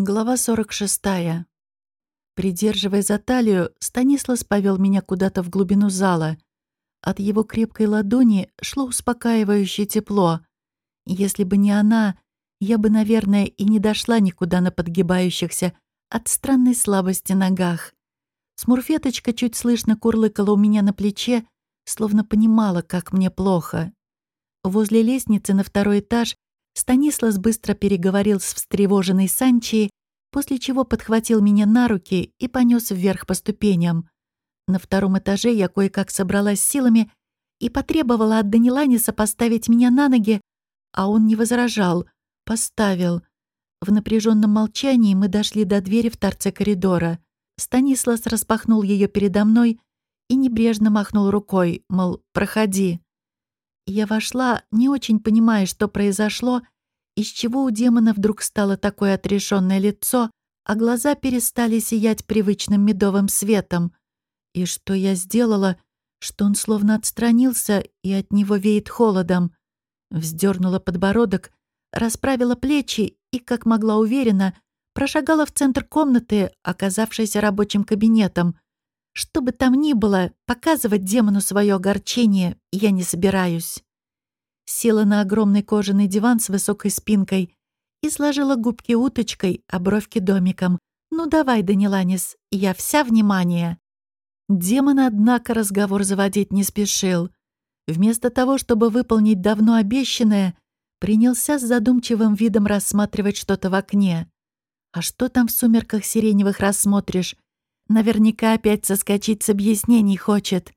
Глава 46. Придерживая за талию, Станислав повел меня куда-то в глубину зала. От его крепкой ладони шло успокаивающее тепло. Если бы не она, я бы, наверное, и не дошла никуда на подгибающихся от странной слабости ногах. Смурфеточка чуть слышно курлыкала у меня на плече, словно понимала, как мне плохо. Возле лестницы на второй этаж Станислав быстро переговорил с встревоженной Санчей, после чего подхватил меня на руки и понес вверх по ступеням. На втором этаже я кое-как собралась силами и потребовала от Даниланиса поставить меня на ноги, а он не возражал, поставил. В напряженном молчании мы дошли до двери в торце коридора. Станислав распахнул ее передо мной и небрежно махнул рукой, мол, проходи. Я вошла, не очень понимая, что произошло, из чего у демона вдруг стало такое отрешенное лицо, а глаза перестали сиять привычным медовым светом. И что я сделала, что он словно отстранился, и от него веет холодом. Вздернула подбородок, расправила плечи и, как могла уверенно, прошагала в центр комнаты, оказавшейся рабочим кабинетом — что бы там ни было, показывать демону свое огорчение я не собираюсь. Села на огромный кожаный диван с высокой спинкой и сложила губки уточкой, а бровки домиком. «Ну давай, Даниланис, я вся внимание». Демон, однако, разговор заводить не спешил. Вместо того, чтобы выполнить давно обещанное, принялся с задумчивым видом рассматривать что-то в окне. А что там в сумерках сиреневых рассмотришь? Наверняка опять соскочить с объяснений хочет.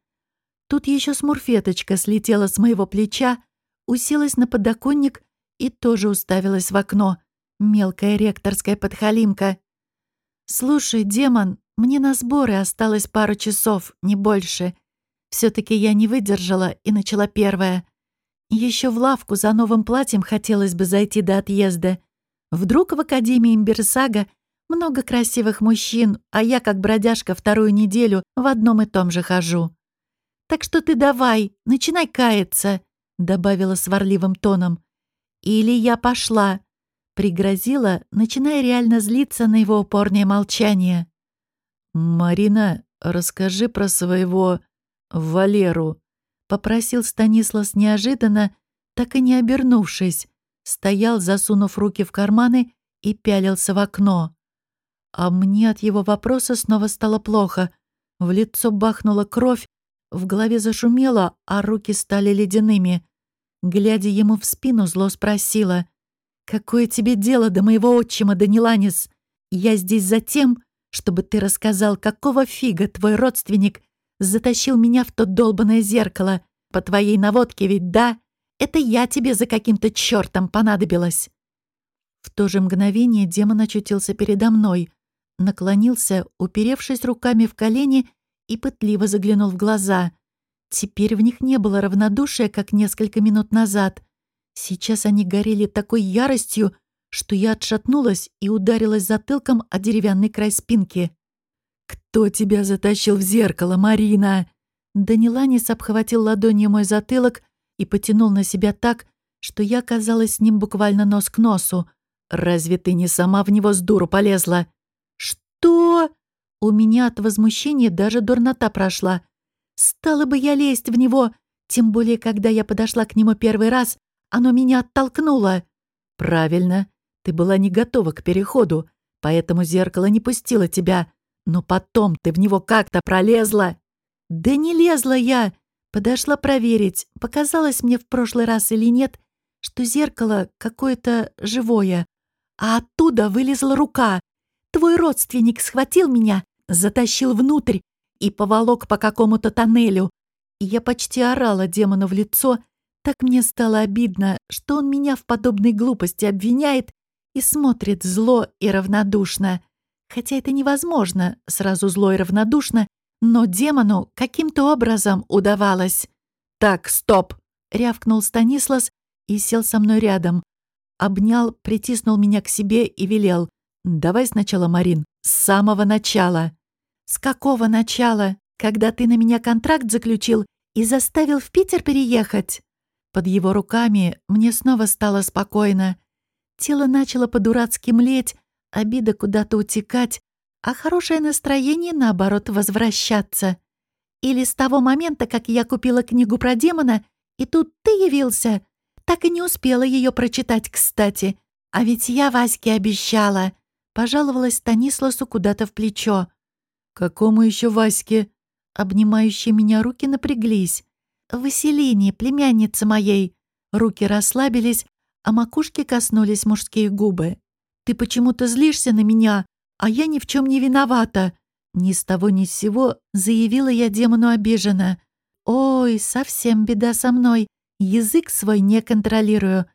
Тут еще смурфеточка слетела с моего плеча, уселась на подоконник и тоже уставилась в окно. Мелкая ректорская подхалимка. «Слушай, демон, мне на сборы осталось пару часов, не больше. все таки я не выдержала и начала первая. Еще в лавку за новым платьем хотелось бы зайти до отъезда. Вдруг в Академии Имберсага много красивых мужчин, а я, как бродяжка, вторую неделю в одном и том же хожу. Так что ты давай, начинай каяться», — добавила сварливым тоном. «Или я пошла», — пригрозила, начиная реально злиться на его упорное молчание. «Марина, расскажи про своего Валеру», — попросил Станислав неожиданно, так и не обернувшись, стоял, засунув руки в карманы и пялился в окно. А мне от его вопроса снова стало плохо. В лицо бахнула кровь, в голове зашумело, а руки стали ледяными. Глядя ему в спину, зло спросила. «Какое тебе дело до моего отчима, Даниланис? Я здесь за тем, чтобы ты рассказал, какого фига твой родственник затащил меня в то долбанное зеркало. По твоей наводке ведь, да? Это я тебе за каким-то чертом понадобилась». В то же мгновение демон очутился передо мной, наклонился, уперевшись руками в колени, и пытливо заглянул в глаза. Теперь в них не было равнодушия, как несколько минут назад. Сейчас они горели такой яростью, что я отшатнулась и ударилась затылком о деревянный край спинки. «Кто тебя затащил в зеркало, Марина?» Даниланис обхватил ладонью мой затылок и потянул на себя так, что я оказалась с ним буквально нос к носу. «Разве ты не сама в него с дуру полезла?» «Что?» У меня от возмущения даже дурнота прошла. Стала бы я лезть в него, тем более, когда я подошла к нему первый раз, оно меня оттолкнуло. «Правильно, ты была не готова к переходу, поэтому зеркало не пустило тебя. Но потом ты в него как-то пролезла». «Да не лезла я!» Подошла проверить, показалось мне в прошлый раз или нет, что зеркало какое-то живое. А оттуда вылезла рука, Твой родственник схватил меня, затащил внутрь и поволок по какому-то тоннелю. Я почти орала демону в лицо. Так мне стало обидно, что он меня в подобной глупости обвиняет и смотрит зло и равнодушно. Хотя это невозможно, сразу зло и равнодушно, но демону каким-то образом удавалось. «Так, стоп!» — рявкнул Станислас и сел со мной рядом. Обнял, притиснул меня к себе и велел. «Давай сначала, Марин, с самого начала». «С какого начала? Когда ты на меня контракт заключил и заставил в Питер переехать?» Под его руками мне снова стало спокойно. Тело начало по-дурацки млеть, обида куда-то утекать, а хорошее настроение, наоборот, возвращаться. Или с того момента, как я купила книгу про демона, и тут ты явился. Так и не успела ее прочитать, кстати. А ведь я Ваське обещала. Пожаловалась Станисласу куда-то в плечо. «Какому еще Ваське?» Обнимающие меня руки напряглись. «Василине, племяннице моей». Руки расслабились, а макушки коснулись мужские губы. «Ты почему-то злишься на меня, а я ни в чем не виновата». Ни с того ни с сего заявила я демону обиженно. «Ой, совсем беда со мной. Язык свой не контролирую.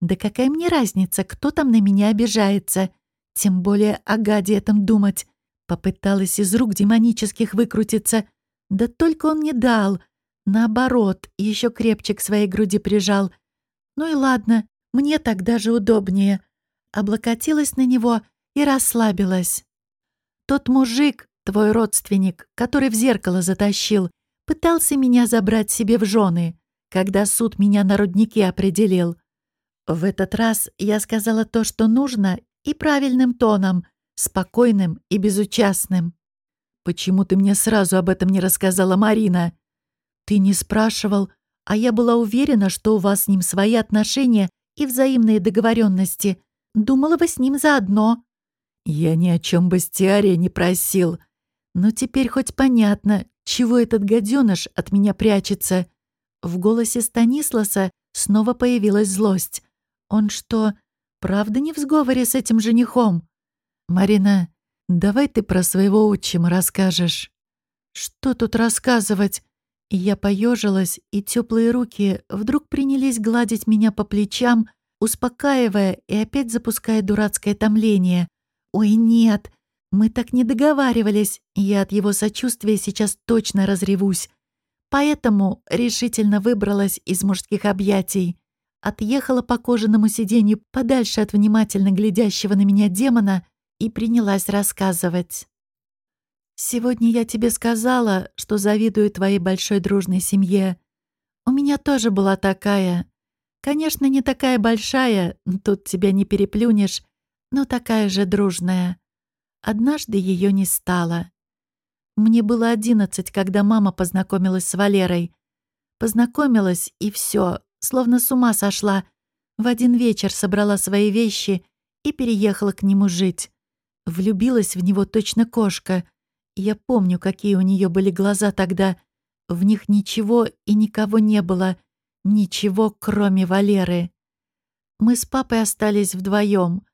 Да какая мне разница, кто там на меня обижается? Тем более о гаде этом думать. Попыталась из рук демонических выкрутиться. Да только он не дал. Наоборот, еще крепче к своей груди прижал. Ну и ладно, мне так даже удобнее. Облокотилась на него и расслабилась. Тот мужик, твой родственник, который в зеркало затащил, пытался меня забрать себе в жены, когда суд меня на руднике определил. В этот раз я сказала то, что нужно, и правильным тоном, спокойным и безучастным. «Почему ты мне сразу об этом не рассказала, Марина?» «Ты не спрашивал, а я была уверена, что у вас с ним свои отношения и взаимные договоренности. Думала, вы с ним заодно». «Я ни о чем Бастиария не просил. Но теперь хоть понятно, чего этот гаденыш от меня прячется». В голосе Станисласа снова появилась злость. «Он что, правда не в сговоре с этим женихом?» «Марина, давай ты про своего отчима расскажешь». «Что тут рассказывать?» Я поежилась, и теплые руки вдруг принялись гладить меня по плечам, успокаивая и опять запуская дурацкое томление. «Ой, нет, мы так не договаривались, я от его сочувствия сейчас точно разревусь. Поэтому решительно выбралась из мужских объятий. Отъехала по кожаному сиденью подальше от внимательно глядящего на меня демона и принялась рассказывать. «Сегодня я тебе сказала, что завидую твоей большой дружной семье. У меня тоже была такая. Конечно, не такая большая, тут тебя не переплюнешь, но такая же дружная. Однажды ее не стало. Мне было одиннадцать, когда мама познакомилась с Валерой. Познакомилась, и все, словно с ума сошла. В один вечер собрала свои вещи и переехала к нему жить. Влюбилась в него точно кошка. Я помню, какие у нее были глаза тогда. В них ничего и никого не было. Ничего, кроме Валеры. Мы с папой остались вдвоем.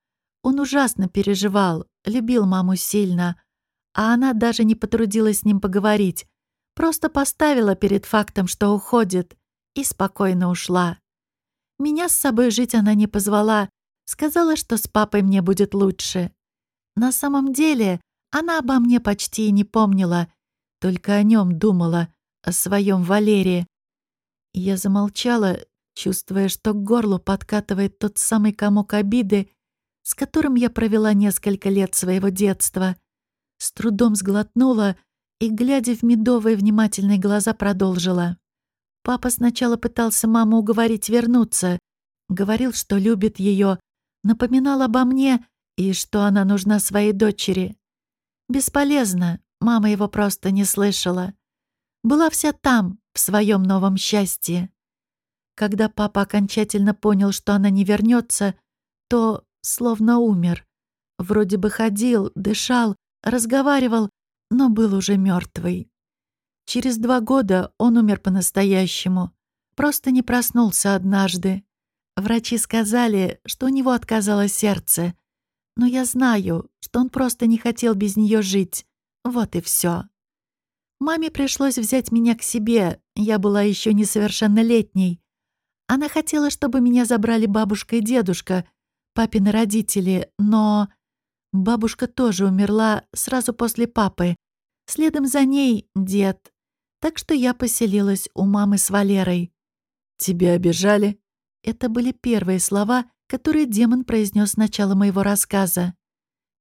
Он ужасно переживал, любил маму сильно, а она даже не потрудилась с ним поговорить, просто поставила перед фактом, что уходит, и спокойно ушла. Меня с собой жить она не позвала, сказала, что с папой мне будет лучше. На самом деле она обо мне почти и не помнила, только о нем думала, о своем Валерии. Я замолчала, чувствуя, что к горлу подкатывает тот самый комок обиды, с которым я провела несколько лет своего детства. С трудом сглотнула и, глядя в медовые внимательные глаза, продолжила. Папа сначала пытался маму уговорить вернуться, говорил, что любит ее, напоминал обо мне и что она нужна своей дочери. Бесполезно, мама его просто не слышала. Была вся там, в своем новом счастье. Когда папа окончательно понял, что она не вернется, то словно умер. Вроде бы ходил, дышал, разговаривал, но был уже мертвый. Через два года он умер по-настоящему. Просто не проснулся однажды. Врачи сказали, что у него отказало сердце, но я знаю, что он просто не хотел без нее жить. Вот и все. Маме пришлось взять меня к себе, я была еще несовершеннолетней. Она хотела, чтобы меня забрали бабушка и дедушка, папины родители, но... Бабушка тоже умерла сразу после папы. Следом за ней дед. Так что я поселилась у мамы с Валерой. «Тебя обижали?» Это были первые слова, которые демон произнес с начала моего рассказа.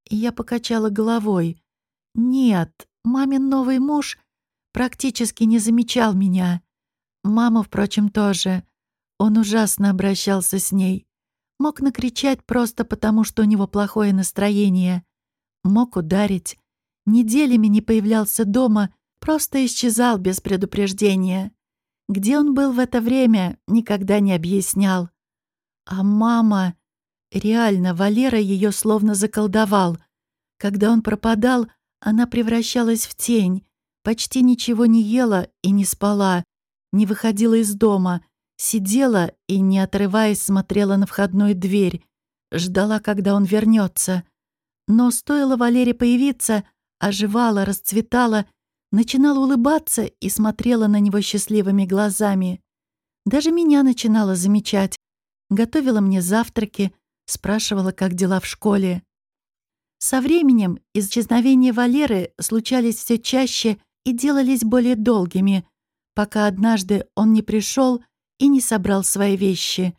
Я покачала головой. «Нет, мамин новый муж практически не замечал меня. Мама, впрочем, тоже. Он ужасно обращался с ней. Мог накричать просто потому, что у него плохое настроение. Мог ударить. Неделями не появлялся дома, просто исчезал без предупреждения. Где он был в это время, никогда не объяснял. А мама... Реально, Валера ее словно заколдовал. Когда он пропадал, она превращалась в тень, почти ничего не ела и не спала, не выходила из дома, сидела и, не отрываясь, смотрела на входную дверь, ждала, когда он вернется. Но стоило Валере появиться, оживала, расцветала, начинала улыбаться и смотрела на него счастливыми глазами. Даже меня начинала замечать. Готовила мне завтраки, спрашивала, как дела в школе. Со временем исчезновения Валеры случались все чаще и делались более долгими, пока однажды он не пришел и не собрал свои вещи.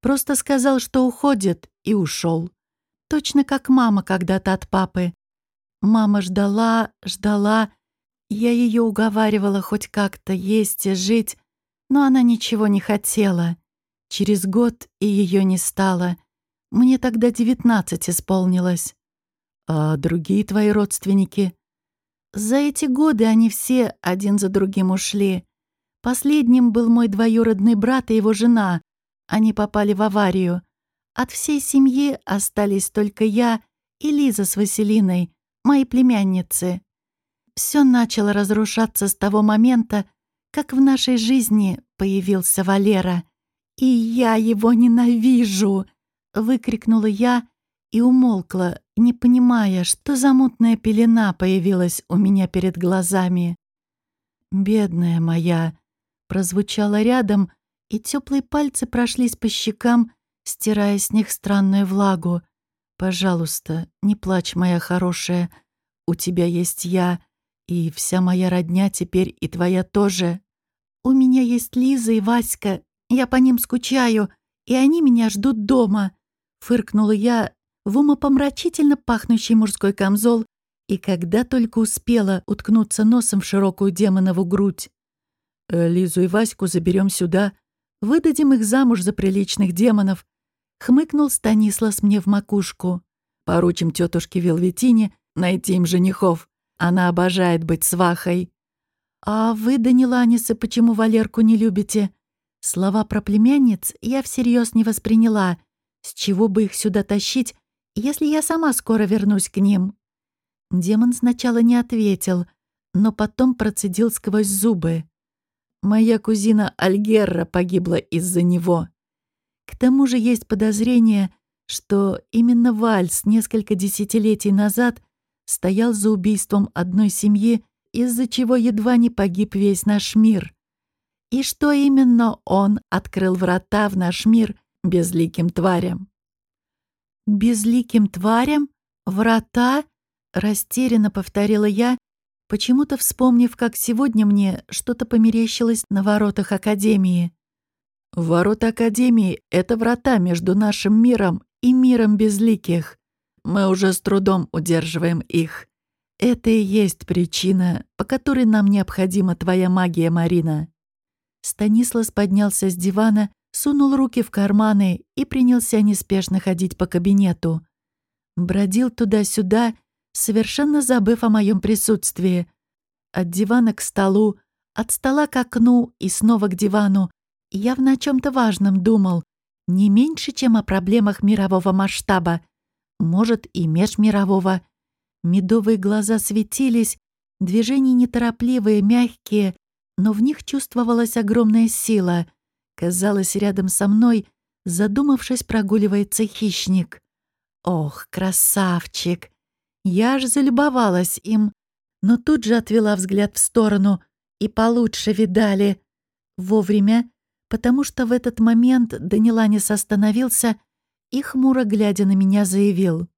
Просто сказал, что уходит, и ушел. Точно как мама когда-то от папы. Мама ждала, ждала. Я ее уговаривала хоть как-то есть и жить, но она ничего не хотела. Через год и ее не стало. Мне тогда девятнадцать исполнилось. А другие твои родственники? За эти годы они все один за другим ушли. Последним был мой двоюродный брат и его жена. Они попали в аварию. От всей семьи остались только я и Лиза с Василиной, мои племянницы. Все начало разрушаться с того момента, как в нашей жизни появился Валера. «И я его ненавижу!» — выкрикнула я и умолкла, не понимая, что за мутная пелена появилась у меня перед глазами. «Бедная моя!» прозвучало рядом, и теплые пальцы прошлись по щекам, стирая с них странную влагу. «Пожалуйста, не плачь, моя хорошая. У тебя есть я, и вся моя родня теперь и твоя тоже. У меня есть Лиза и Васька, я по ним скучаю, и они меня ждут дома», — фыркнула я в умопомрачительно пахнущий мужской камзол и когда только успела уткнуться носом в широкую демонову грудь. «Э, «Лизу и Ваську заберем сюда, выдадим их замуж за приличных демонов», — хмыкнул Станислас мне в макушку. «Поручим тетушке Велветине найти им женихов. Она обожает быть свахой». «А вы, Даниланисы, почему Валерку не любите?» Слова про племянниц я всерьез не восприняла. С чего бы их сюда тащить, если я сама скоро вернусь к ним?» Демон сначала не ответил, но потом процедил сквозь зубы. «Моя кузина Альгерра погибла из-за него. К тому же есть подозрение, что именно Вальс несколько десятилетий назад стоял за убийством одной семьи, из-за чего едва не погиб весь наш мир. И что именно он открыл врата в наш мир безликим тварям. «Безликим тварям? Врата?» — растерянно повторила я, почему-то вспомнив, как сегодня мне что-то померещилось на воротах Академии. «Ворота Академии — это врата между нашим миром и миром безликих. Мы уже с трудом удерживаем их. Это и есть причина, по которой нам необходима твоя магия, Марина». Станислав поднялся с дивана сунул руки в карманы и принялся неспешно ходить по кабинету. Бродил туда-сюда, совершенно забыв о моем присутствии. От дивана к столу, от стола к окну и снова к дивану. Явно о чем-то важном думал, не меньше, чем о проблемах мирового масштаба, может, и межмирового. Медовые глаза светились, движения неторопливые, мягкие, но в них чувствовалась огромная сила — Казалось, рядом со мной, задумавшись, прогуливается хищник. Ох, красавчик! Я аж залюбовалась им, но тут же отвела взгляд в сторону и получше видали. Вовремя, потому что в этот момент Даниланис остановился и, хмуро глядя на меня, заявил.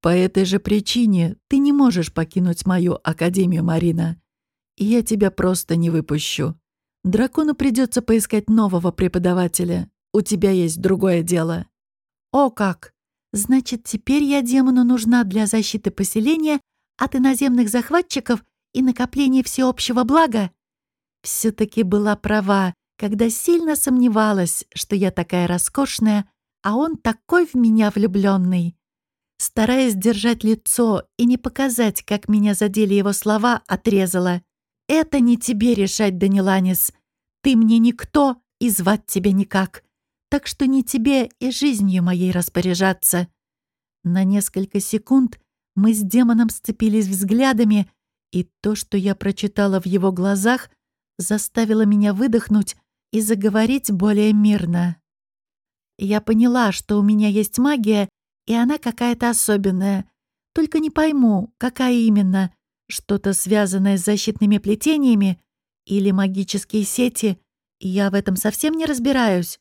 «По этой же причине ты не можешь покинуть мою Академию, Марина. Я тебя просто не выпущу. Дракону придется поискать нового преподавателя. У тебя есть другое дело». «О как! Значит, теперь я демону нужна для защиты поселения от иноземных захватчиков и накопления всеобщего блага?» Все-таки была права, когда сильно сомневалась, что я такая роскошная, а он такой в меня влюбленный. Стараясь держать лицо и не показать, как меня задели его слова, отрезала. «Это не тебе решать, Даниланис. Ты мне никто и звать тебя никак. Так что не тебе и жизнью моей распоряжаться». На несколько секунд мы с демоном сцепились взглядами, и то, что я прочитала в его глазах, заставило меня выдохнуть и заговорить более мирно. Я поняла, что у меня есть магия, и она какая-то особенная. Только не пойму, какая именно. Что-то связанное с защитными плетениями или магические сети. Я в этом совсем не разбираюсь.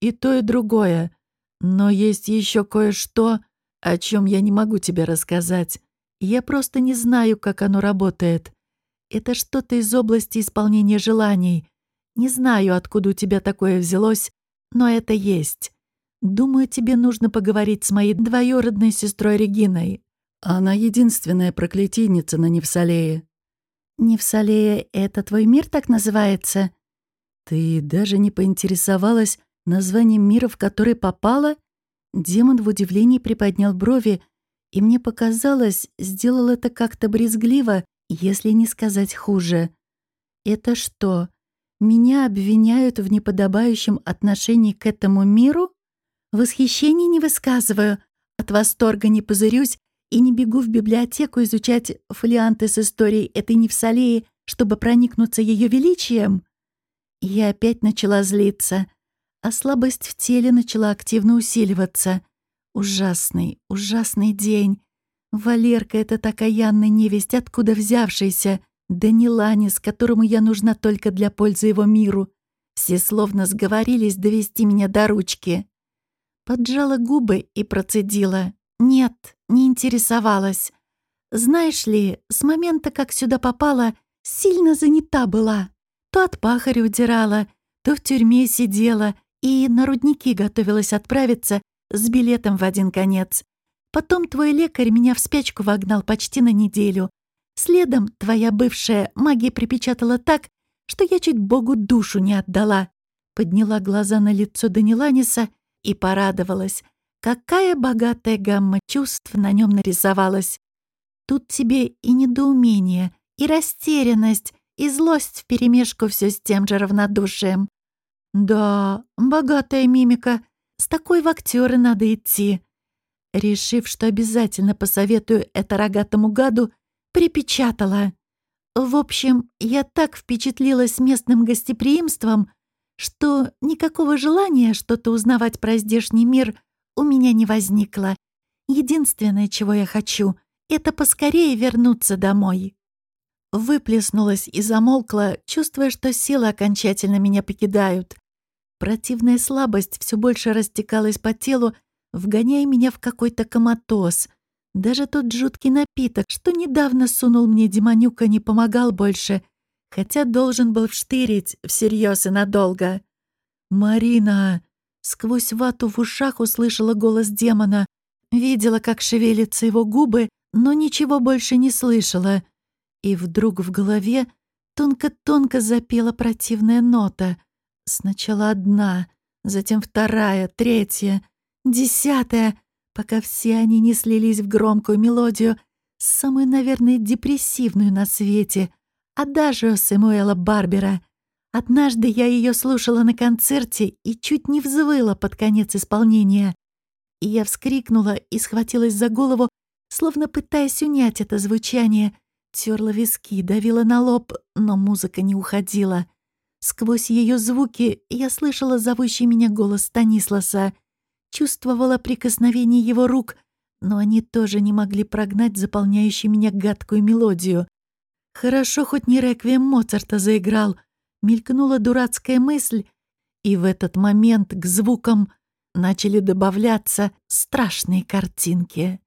И то, и другое. Но есть еще кое-что, о чем я не могу тебе рассказать. Я просто не знаю, как оно работает. Это что-то из области исполнения желаний. Не знаю, откуда у тебя такое взялось, но это есть. Думаю, тебе нужно поговорить с моей двоюродной сестрой Региной. Она единственная проклятийница на Невсалее». «Невсалея — это твой мир так называется?» «Ты даже не поинтересовалась названием мира, в который попала?» Демон в удивлении приподнял брови, и мне показалось, сделал это как-то брезгливо, если не сказать хуже. «Это что, меня обвиняют в неподобающем отношении к этому миру?» Восхищения не высказываю, от восторга не позырюсь и не бегу в библиотеку изучать фолианты с историей этой Невсалеи, чтобы проникнуться ее величием. Я опять начала злиться, а слабость в теле начала активно усиливаться. Ужасный, ужасный день. Валерка — это такаянная невесть, откуда взявшийся. Да не Ланис, которому я нужна только для пользы его миру. Все словно сговорились довести меня до ручки. Поджала губы и процедила. «Нет, не интересовалась. Знаешь ли, с момента, как сюда попала, сильно занята была. То от пахаря удирала, то в тюрьме сидела и на рудники готовилась отправиться с билетом в один конец. Потом твой лекарь меня в спячку вогнал почти на неделю. Следом твоя бывшая магия припечатала так, что я чуть Богу душу не отдала». Подняла глаза на лицо Даниланиса и порадовалась. Какая богатая гамма чувств на нем нарисовалась. Тут тебе и недоумение, и растерянность, и злость вперемешку все с тем же равнодушием. Да, богатая мимика. С такой в актеры надо идти. Решив, что обязательно посоветую это рогатому гаду, припечатала. В общем, я так впечатлилась местным гостеприимством, что никакого желания что-то узнавать про здешний мир у меня не возникло. Единственное, чего я хочу, это поскорее вернуться домой. Выплеснулась и замолкла, чувствуя, что силы окончательно меня покидают. Противная слабость все больше растекалась по телу, вгоняя меня в какой-то коматоз. Даже тот жуткий напиток, что недавно сунул мне Демонюка, не помогал больше — хотя должен был вштырить всерьез и надолго. «Марина!» Сквозь вату в ушах услышала голос демона. Видела, как шевелятся его губы, но ничего больше не слышала. И вдруг в голове тонко-тонко запела противная нота. Сначала одна, затем вторая, третья, десятая, пока все они не слились в громкую мелодию, самую, наверное, депрессивную на свете — Адажио Сэмуэла Барбера. Однажды я ее слушала на концерте и чуть не взвыла под конец исполнения. И я вскрикнула и схватилась за голову, словно пытаясь унять это звучание. Терла виски, давила на лоб, но музыка не уходила. Сквозь ее звуки я слышала зовущий меня голос Станисласа, чувствовала прикосновение его рук, но они тоже не могли прогнать заполняющую меня гадкую мелодию. Хорошо, хоть не реквием Моцарта заиграл. Мелькнула дурацкая мысль, и в этот момент к звукам начали добавляться страшные картинки.